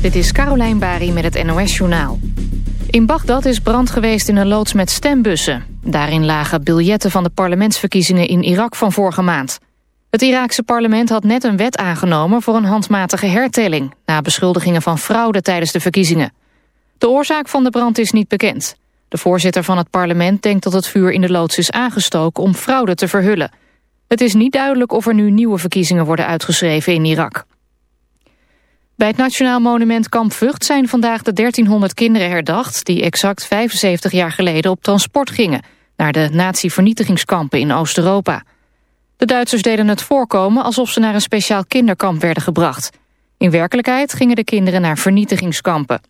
Dit is Carolijn Bari met het NOS Journaal. In Bagdad is brand geweest in een loods met stembussen. Daarin lagen biljetten van de parlementsverkiezingen in Irak van vorige maand. Het Iraakse parlement had net een wet aangenomen voor een handmatige hertelling... na beschuldigingen van fraude tijdens de verkiezingen. De oorzaak van de brand is niet bekend. De voorzitter van het parlement denkt dat het vuur in de loods is aangestoken om fraude te verhullen. Het is niet duidelijk of er nu nieuwe verkiezingen worden uitgeschreven in Irak. Bij het Nationaal Monument Kamp Vught zijn vandaag de 1300 kinderen herdacht... die exact 75 jaar geleden op transport gingen... naar de nazi-vernietigingskampen in Oost-Europa. De Duitsers deden het voorkomen alsof ze naar een speciaal kinderkamp werden gebracht. In werkelijkheid gingen de kinderen naar vernietigingskampen.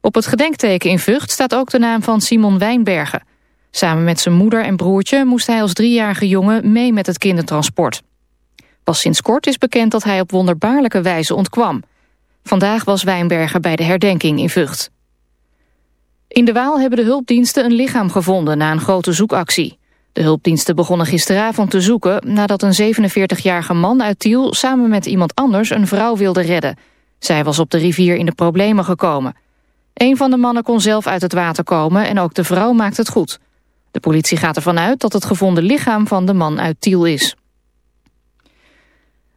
Op het gedenkteken in Vught staat ook de naam van Simon Wijnbergen. Samen met zijn moeder en broertje moest hij als driejarige jongen mee met het kindertransport. Pas sinds kort is bekend dat hij op wonderbaarlijke wijze ontkwam. Vandaag was Wijnberger bij de herdenking in Vught. In de Waal hebben de hulpdiensten een lichaam gevonden na een grote zoekactie. De hulpdiensten begonnen gisteravond te zoeken nadat een 47-jarige man uit Tiel samen met iemand anders een vrouw wilde redden. Zij was op de rivier in de problemen gekomen. Een van de mannen kon zelf uit het water komen en ook de vrouw maakt het goed. De politie gaat ervan uit dat het gevonden lichaam van de man uit Tiel is.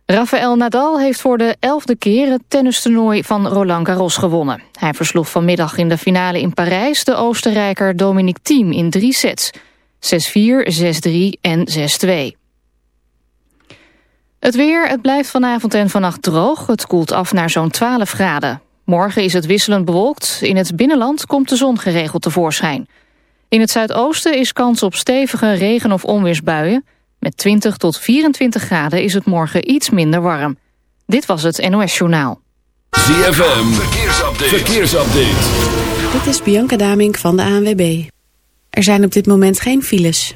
Rafael Nadal heeft voor de elfde keer het tennistoernooi van Roland Garros gewonnen. Hij versloeg vanmiddag in de finale in Parijs de Oostenrijker Dominic Thiem in drie sets. 6-4, 6-3 en 6-2. Het weer, het blijft vanavond en vannacht droog. Het koelt af naar zo'n 12 graden. Morgen is het wisselend bewolkt. In het binnenland komt de zon geregeld tevoorschijn. In het zuidoosten is kans op stevige regen- of onweersbuien. Met 20 tot 24 graden is het morgen iets minder warm. Dit was het NOS Journaal. ZFM, verkeersupdate. verkeersupdate. Dit is Bianca Damink van de ANWB. Er zijn op dit moment geen files.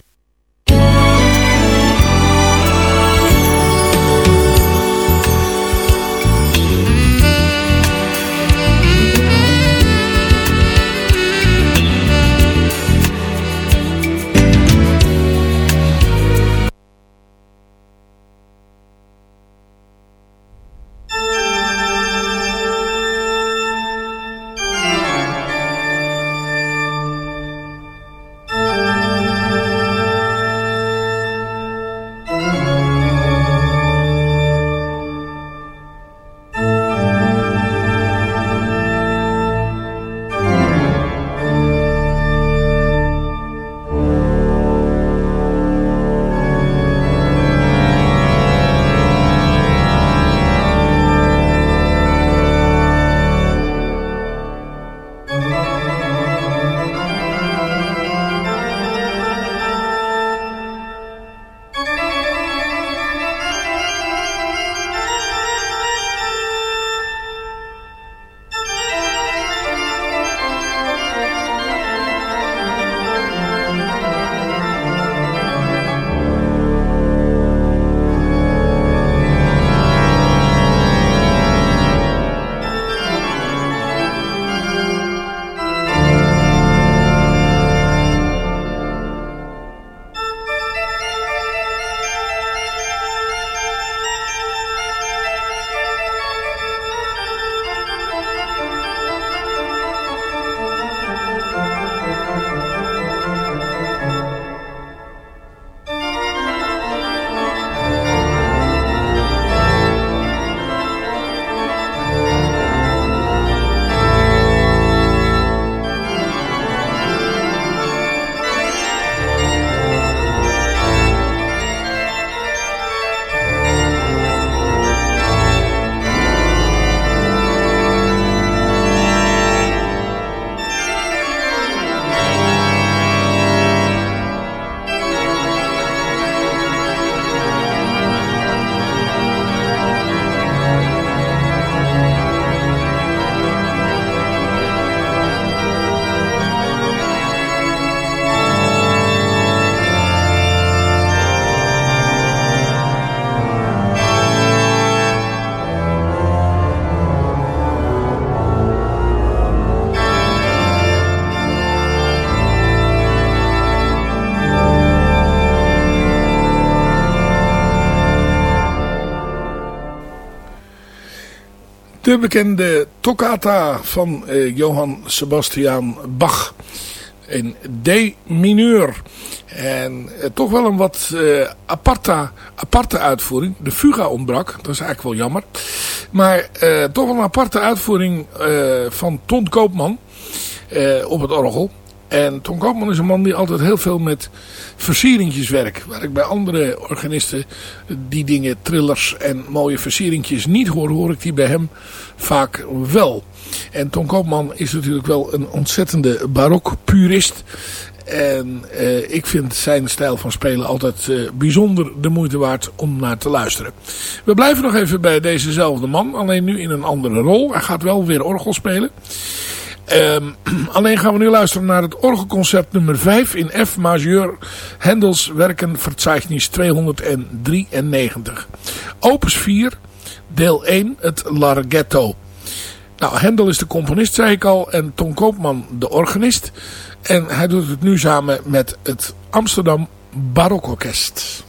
De bekende toccata van uh, Johann Sebastian Bach in D mineur. En uh, toch wel een wat uh, aparte, aparte uitvoering. De fuga ontbrak, dat is eigenlijk wel jammer. Maar toch wel een aparte uitvoering van Ton Koopman op het orgel. En Ton Koopman is een man die altijd heel veel met versieringjes werkt. Waar ik bij andere organisten die dingen, trillers en mooie versieringjes niet hoor, hoor ik die bij hem vaak wel. En Ton Koopman is natuurlijk wel een ontzettende barok-purist. En uh, ik vind zijn stijl van spelen altijd uh, bijzonder de moeite waard om naar te luisteren. We blijven nog even bij dezezelfde man, alleen nu in een andere rol. Hij gaat wel weer orgel spelen. Um, alleen gaan we nu luisteren naar het orgelconcept nummer 5 in F majeur. Hendels Werkenverzeichnis 293. Opus 4, deel 1, het Larghetto. Nou, Hendel is de componist, zei ik al, en Tom Koopman de organist. En hij doet het nu samen met het Amsterdam Barokorkest.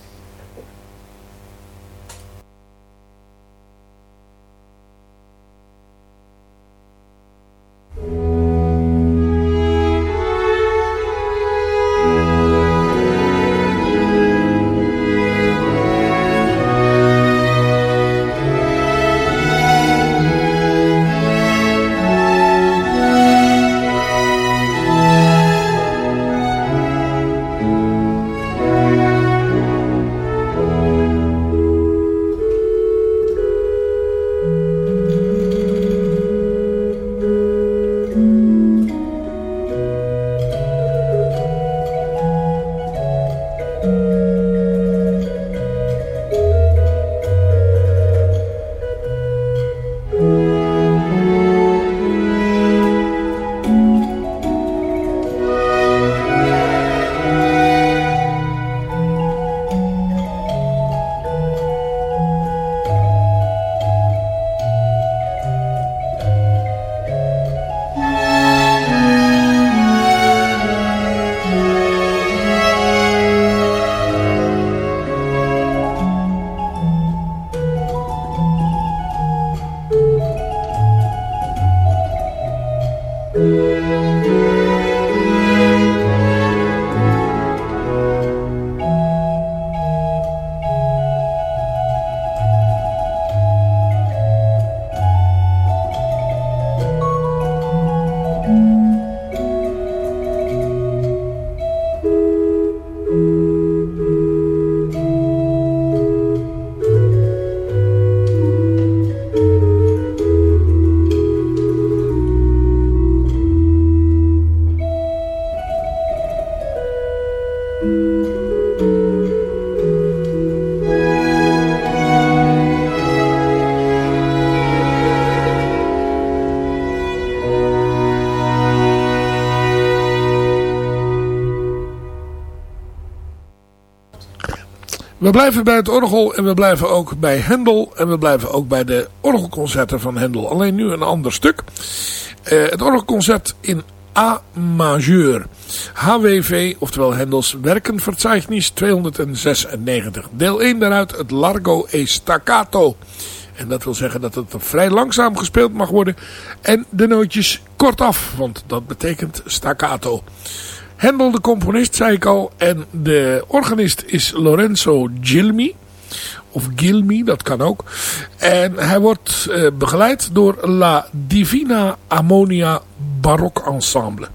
Música We blijven bij het orgel en we blijven ook bij Hendel. En we blijven ook bij de orgelconcerten van Hendel. Alleen nu een ander stuk. Uh, het orgelconcert in A majeur. HWV, oftewel Hendels Werkenverzeichnis 296. Deel 1 daaruit het Largo e Staccato. En dat wil zeggen dat het vrij langzaam gespeeld mag worden. En de nootjes kortaf, want dat betekent staccato. Hendel de componist, zei ik al. En de organist is Lorenzo Gilmi. Of Gilmi, dat kan ook. En hij wordt uh, begeleid door La Divina Ammonia Barok Ensemble.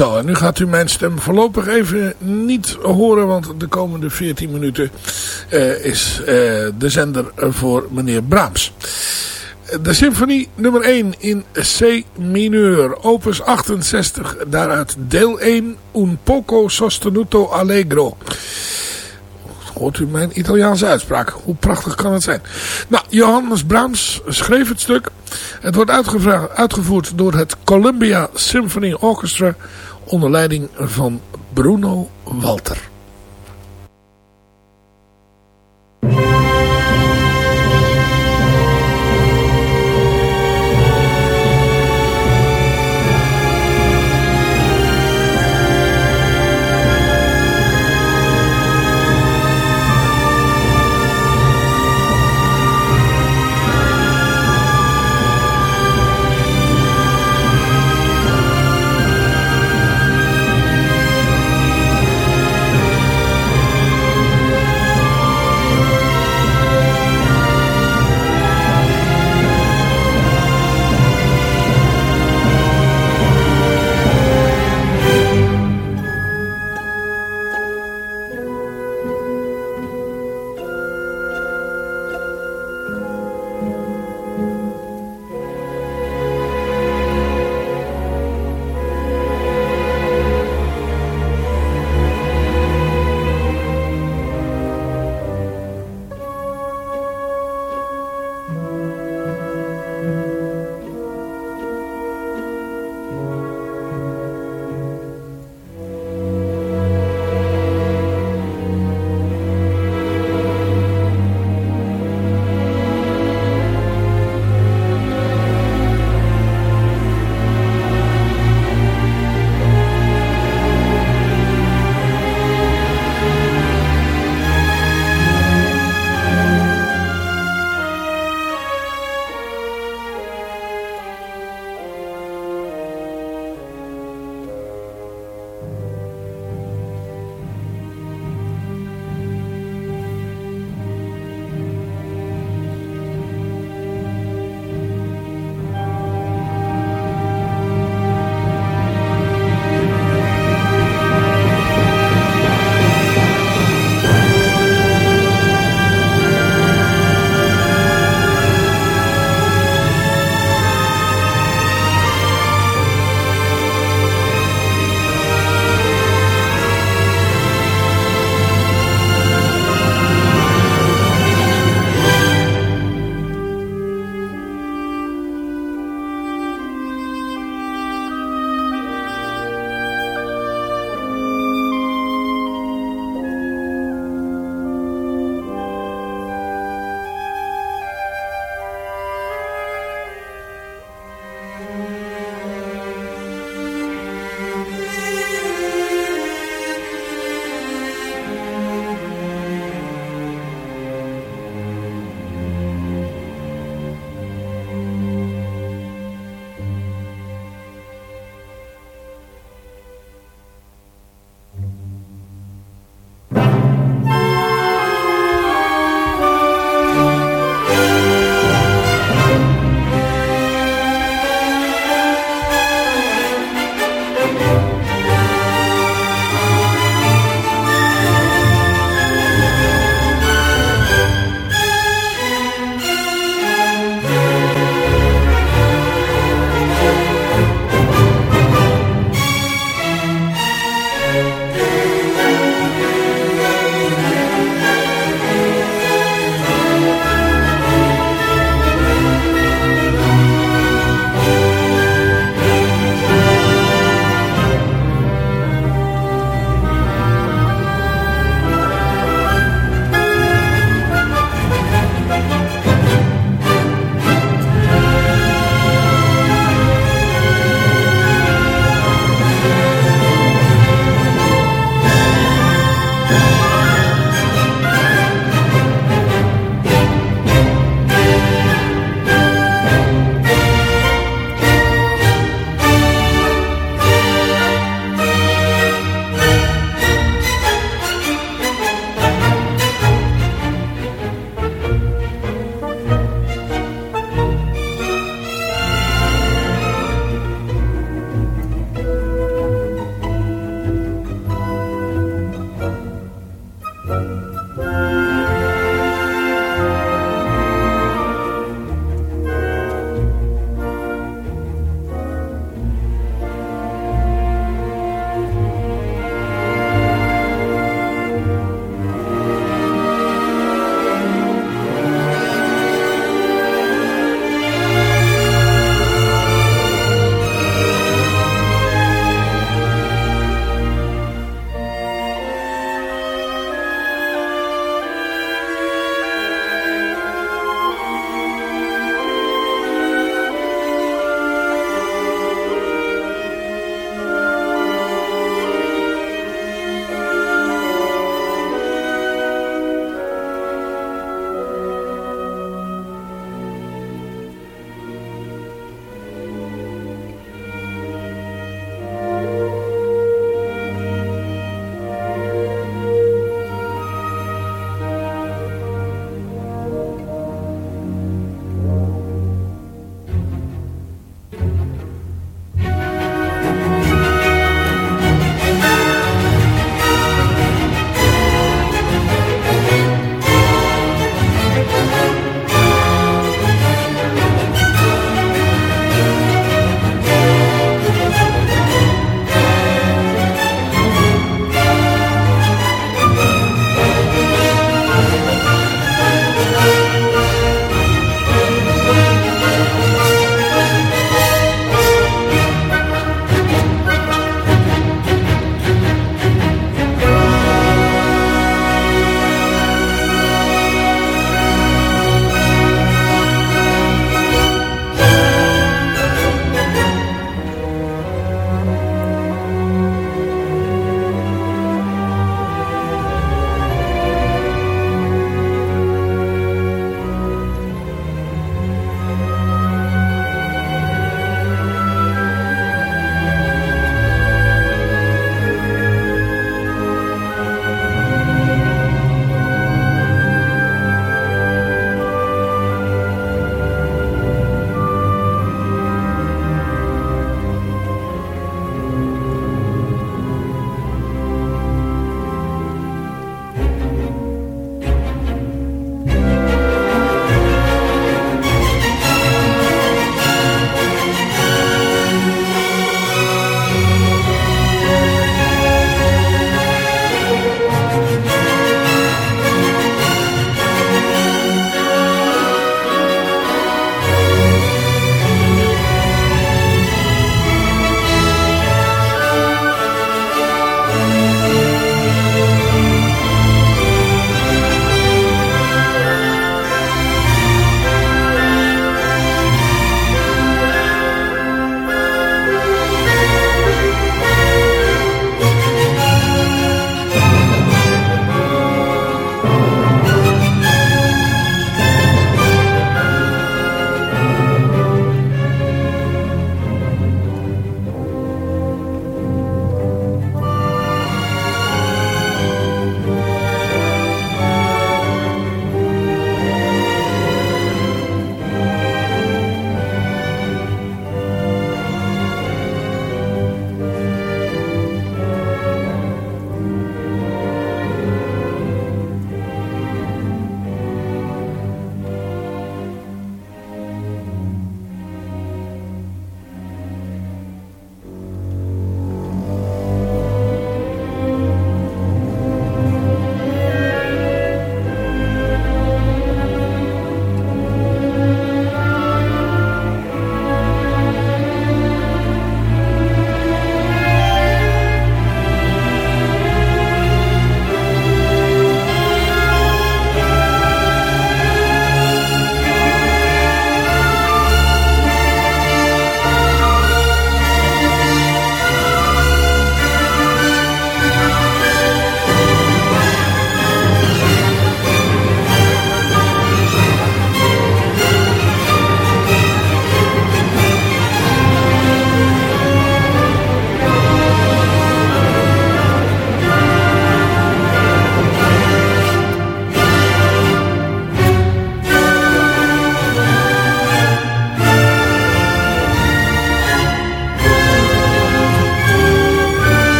En nu gaat u mijn stem voorlopig even niet horen, want de komende 14 minuten uh, is uh, de zender voor meneer Brahms. De symfonie nummer 1 in C mineur, opus 68, daaruit deel 1, Un poco sostenuto allegro. Hoort u mijn Italiaanse uitspraak? Hoe prachtig kan het zijn? Nou, Johannes Brahms schreef het stuk. Het wordt uitgevoerd door het Columbia Symphony Orchestra onder leiding van Bruno Walter.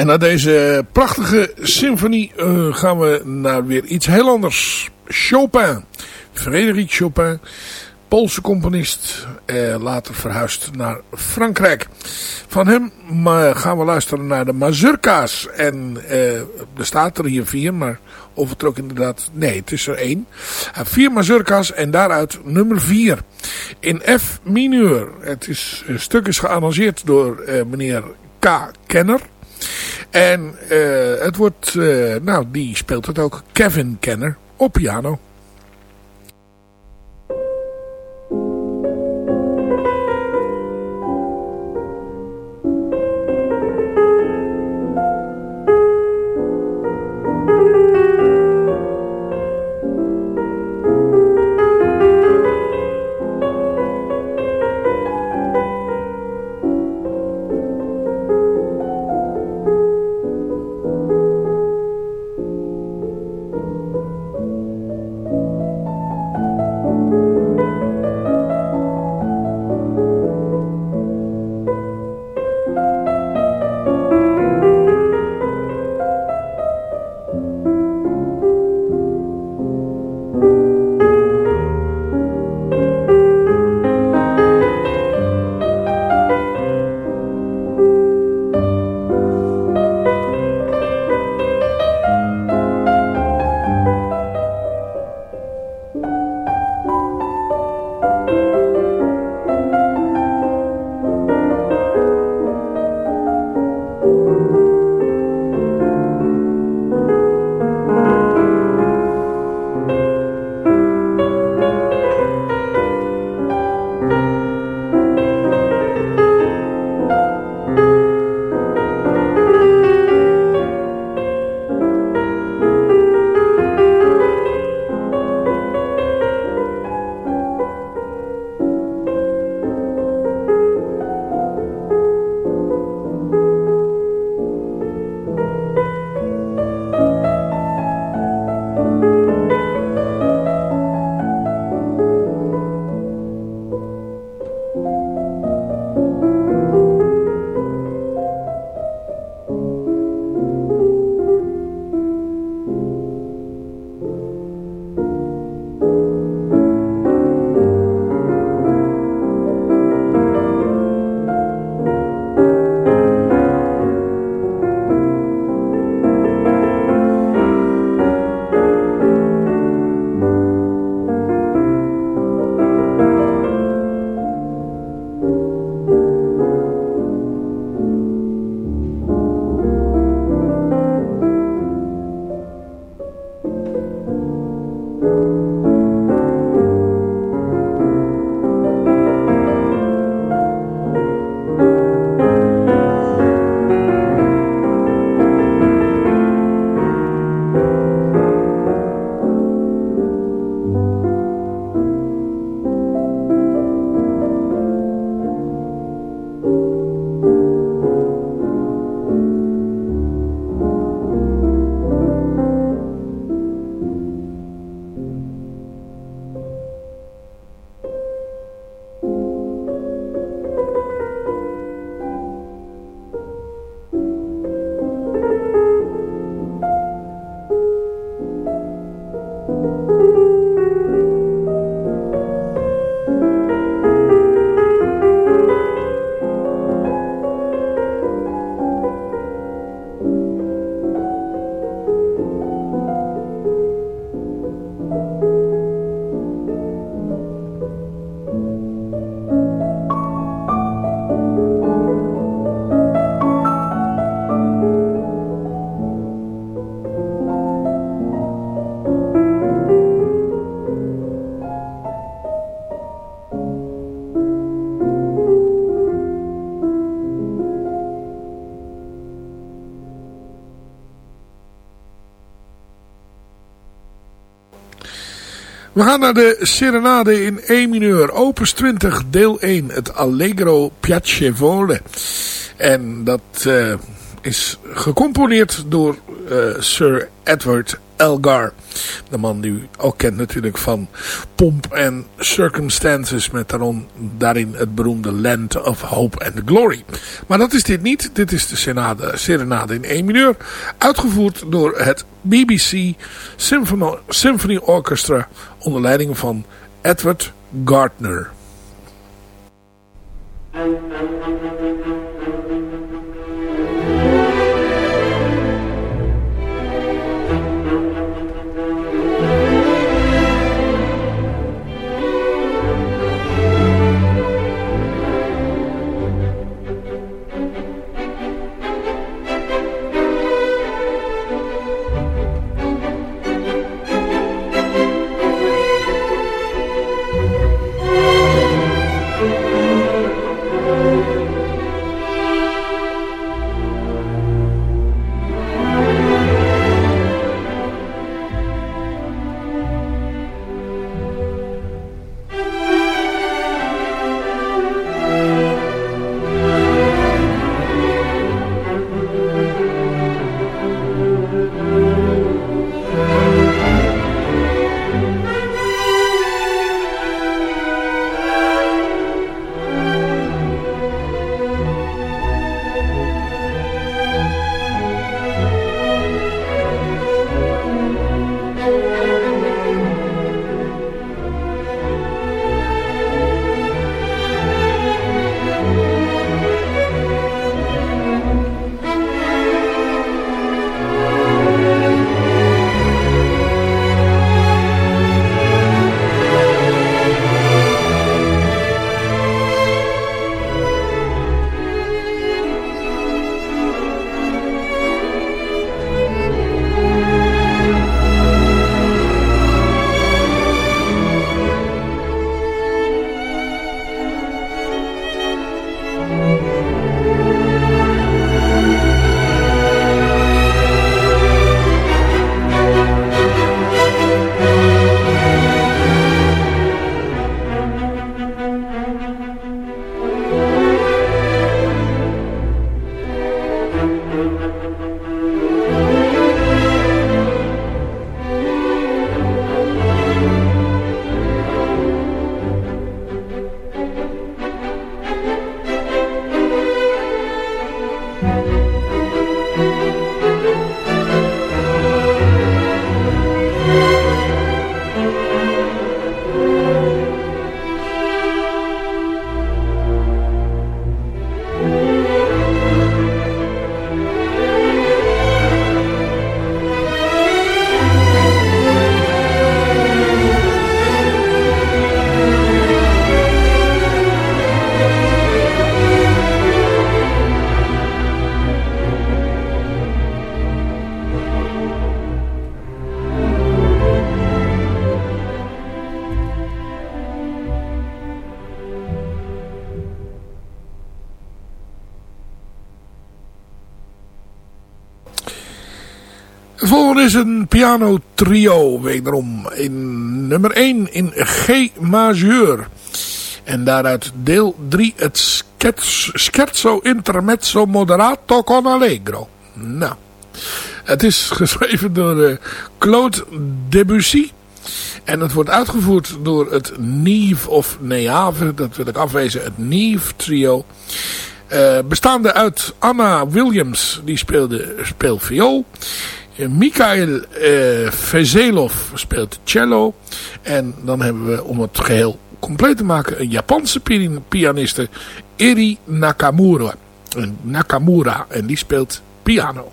En na deze prachtige symfonie uh, gaan we naar weer iets heel anders. Chopin. Frédéric Chopin. Poolse componist. Eh, later verhuisd naar Frankrijk. Van hem gaan we luisteren naar de mazurka's. En eh, er staat er hier vier, maar er ook inderdaad... Nee, het is er één. Vier mazurka's en daaruit nummer vier. In F mineur. Het is, stuk is gearrangeerd door eh, meneer K. Kenner. En uh, het wordt, uh, nou die speelt het ook, Kevin Kenner op piano. We gaan naar de Serenade in E mineur, opus 20, deel 1, het Allegro Piacevole. En dat uh, is gecomponeerd door Sir Edward Elgar. De man die u ook kent natuurlijk van Pomp en Circumstances. Met daarin het beroemde Land of Hope and Glory. Maar dat is dit niet. Dit is de serenade, serenade in 1 mineur. Uitgevoerd door het BBC Symphony, Symphony Orchestra. Onder leiding van Edward Gardner. Is een piano trio, wederom in nummer 1 in G majeur. En daaruit deel 3 het scherzo intermezzo moderato con allegro. Nou, het is geschreven door uh, Claude Debussy. En het wordt uitgevoerd door het Nieve of Neave, dat wil ik afwezen, het Nieve trio. Uh, bestaande uit Anna Williams, die speelde, speelt viool. Mikhail uh, Vezelov speelt cello. En dan hebben we, om het geheel compleet te maken, een Japanse pianiste, Eri Nakamura. Nakamura. En die speelt piano.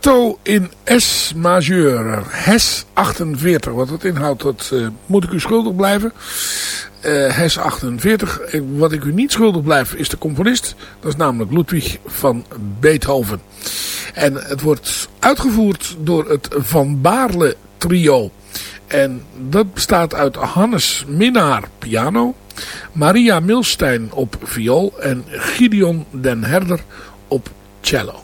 Allegretto in S majeur. Hes 48. Wat dat inhoudt, dat uh, moet ik u schuldig blijven. Uh, Hes 48. Wat ik u niet schuldig blijf is de componist. Dat is namelijk Ludwig van Beethoven. En het wordt uitgevoerd door het Van Baarle trio. En dat bestaat uit Hannes Minnaar piano. Maria Milstein op viool. En Gideon den Herder op cello.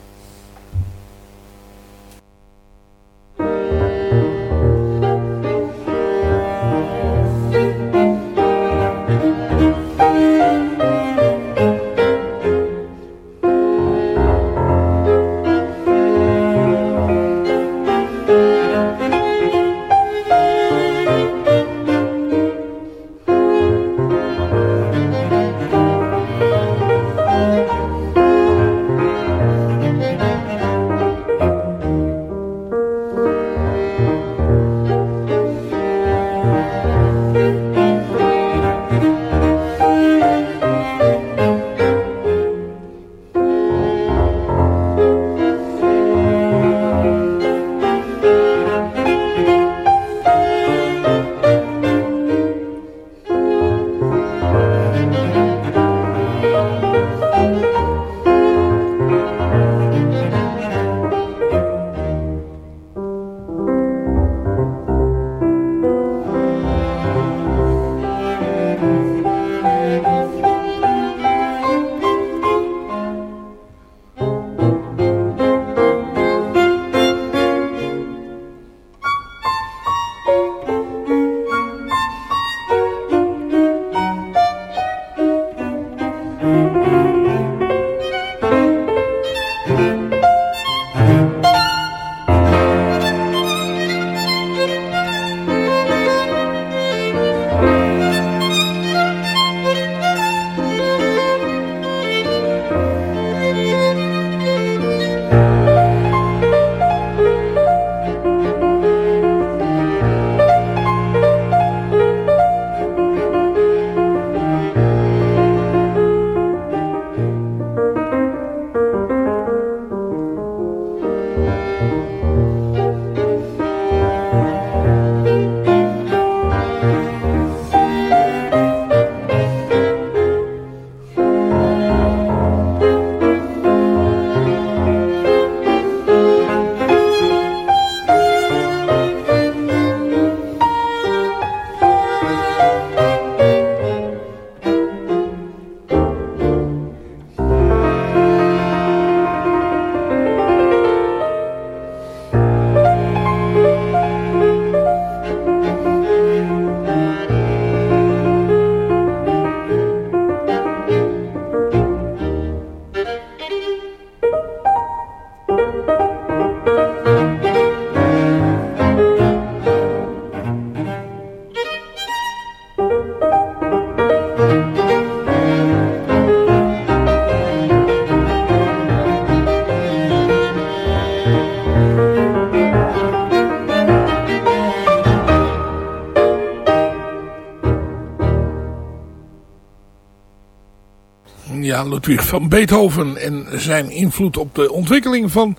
Ja, Ludwig van Beethoven en zijn invloed op de ontwikkeling van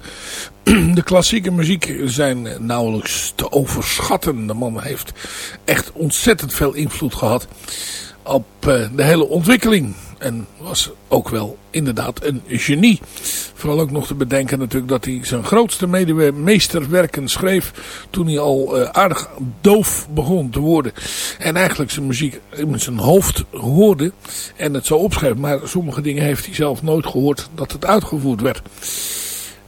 de klassieke muziek zijn nauwelijks te overschatten. De man heeft echt ontzettend veel invloed gehad op eh, de hele ontwikkeling. En was ook wel inderdaad een genie. Vooral ook nog te bedenken natuurlijk dat hij zijn grootste meesterwerken schreef toen hij al uh, aardig doof begon te worden. En eigenlijk zijn muziek in zijn hoofd hoorde en het zo opschreef. Maar sommige dingen heeft hij zelf nooit gehoord dat het uitgevoerd werd.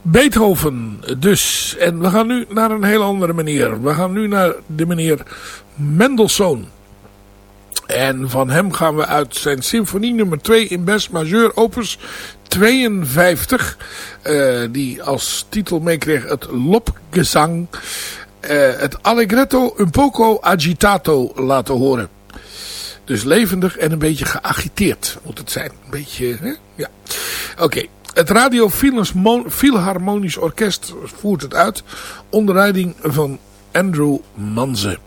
Beethoven dus. En we gaan nu naar een heel andere manier. We gaan nu naar de meneer Mendelssohn. En van hem gaan we uit zijn symfonie nummer 2 in Best Majeur opus 52. Uh, die als titel meekreeg het Lopgezang. Uh, het Allegretto un poco agitato laten horen. Dus levendig en een beetje geagiteerd moet het zijn. Een beetje, hè? ja. Oké. Het Radio Philharmonisch Orkest voert het uit. Onder leiding van Andrew Manze.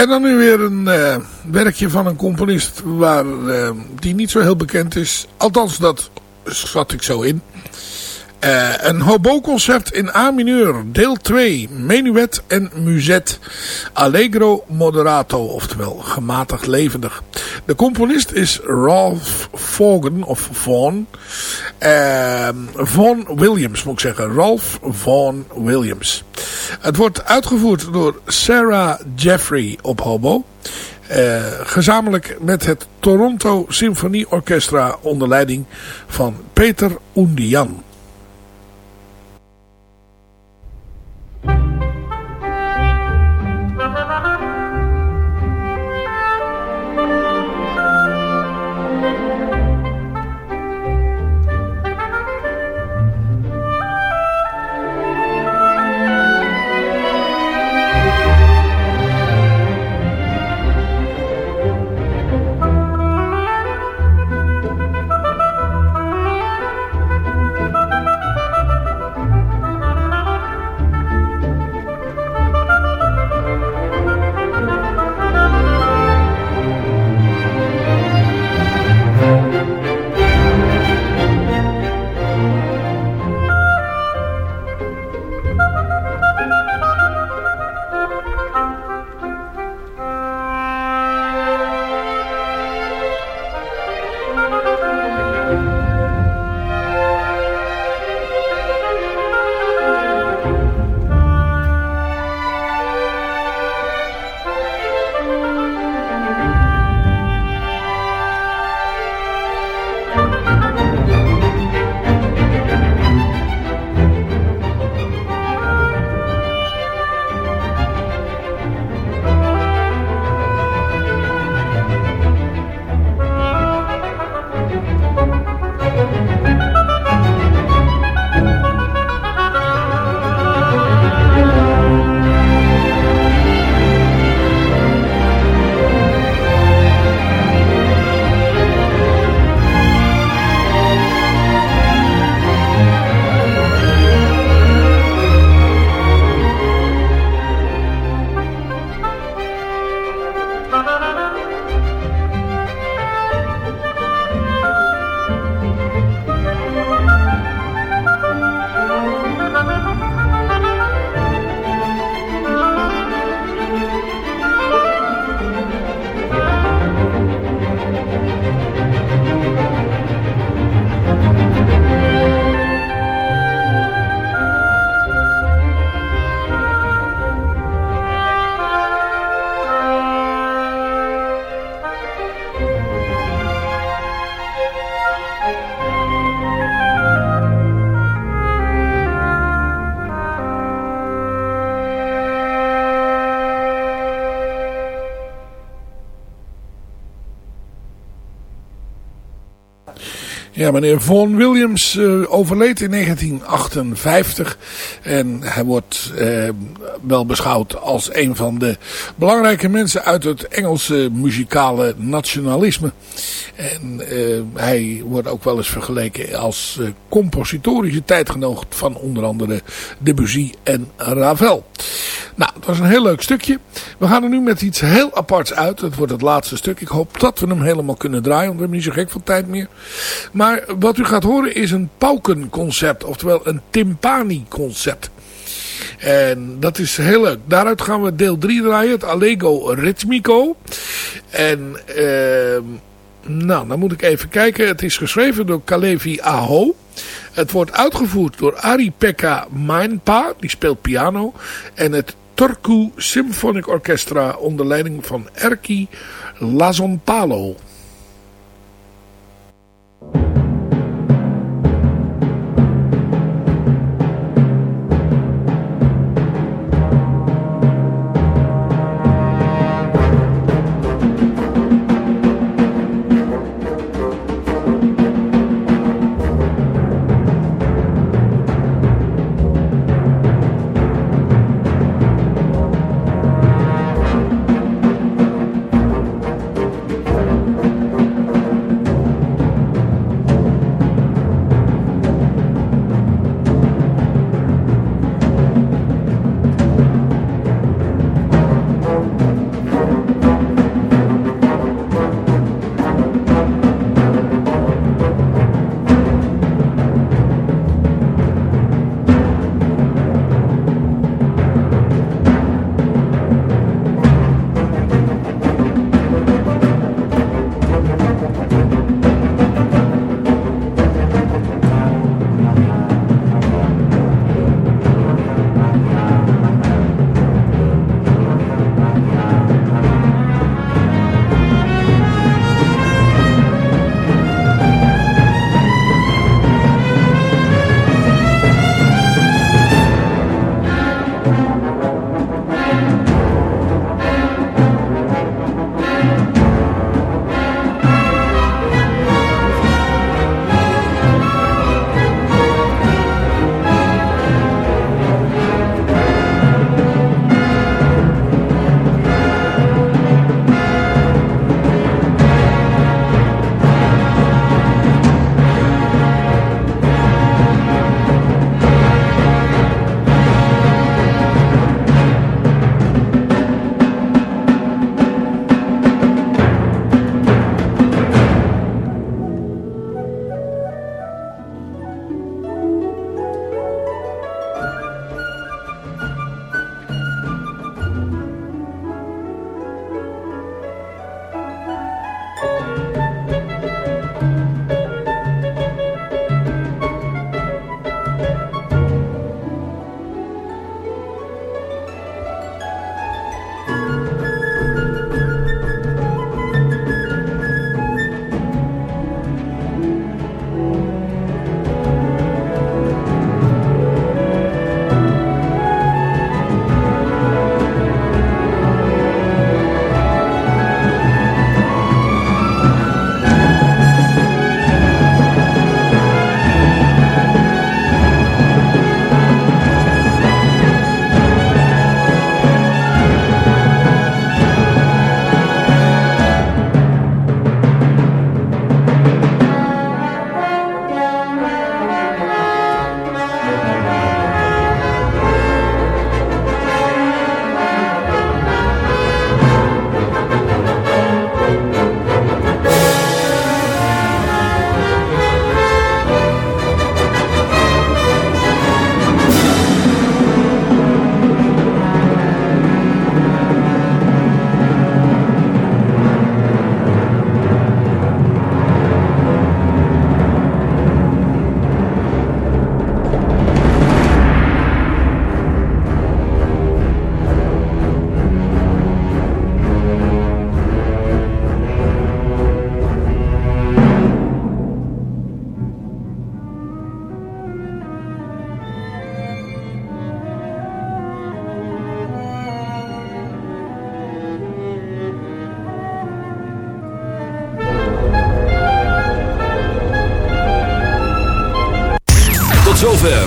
En dan nu weer een uh, werkje van een componist waar, uh, die niet zo heel bekend is. Althans, dat schat ik zo in. Uh, een hobo-concert in A mineur, deel 2, menuet en muzet, allegro moderato, oftewel gematigd levendig. De componist is Ralph Vaughan, of Vaughan, uh, Vaughan Williams moet ik zeggen, Ralph Vaughan Williams. Het wordt uitgevoerd door Sarah Jeffrey op hobo. Uh, gezamenlijk met het Toronto Symphony Orchestra onder leiding van Peter Undian. Ja, meneer Vaughan Williams uh, overleed in 1958. En hij wordt uh, wel beschouwd als een van de belangrijke mensen uit het Engelse muzikale nationalisme. En uh, hij wordt ook wel eens vergeleken als compositorische tijdgenoot van onder andere Debussy en Ravel. Nou, het was een heel leuk stukje. We gaan er nu met iets heel aparts uit. Het wordt het laatste stuk. Ik hoop dat we hem helemaal kunnen draaien. Want we hebben niet zo gek veel tijd meer. Maar wat u gaat horen is een paukenconcert. Oftewel een timpani-concert. En dat is heel leuk. Daaruit gaan we deel 3 draaien. Het Allego Ritmico. En... Uh, nou, dan moet ik even kijken. Het is geschreven door Kalevi Aho. Het wordt uitgevoerd door Ari Pekka Mainpa, die speelt piano. En het Turku Symphonic Orchestra onder leiding van Erki Lazompalo.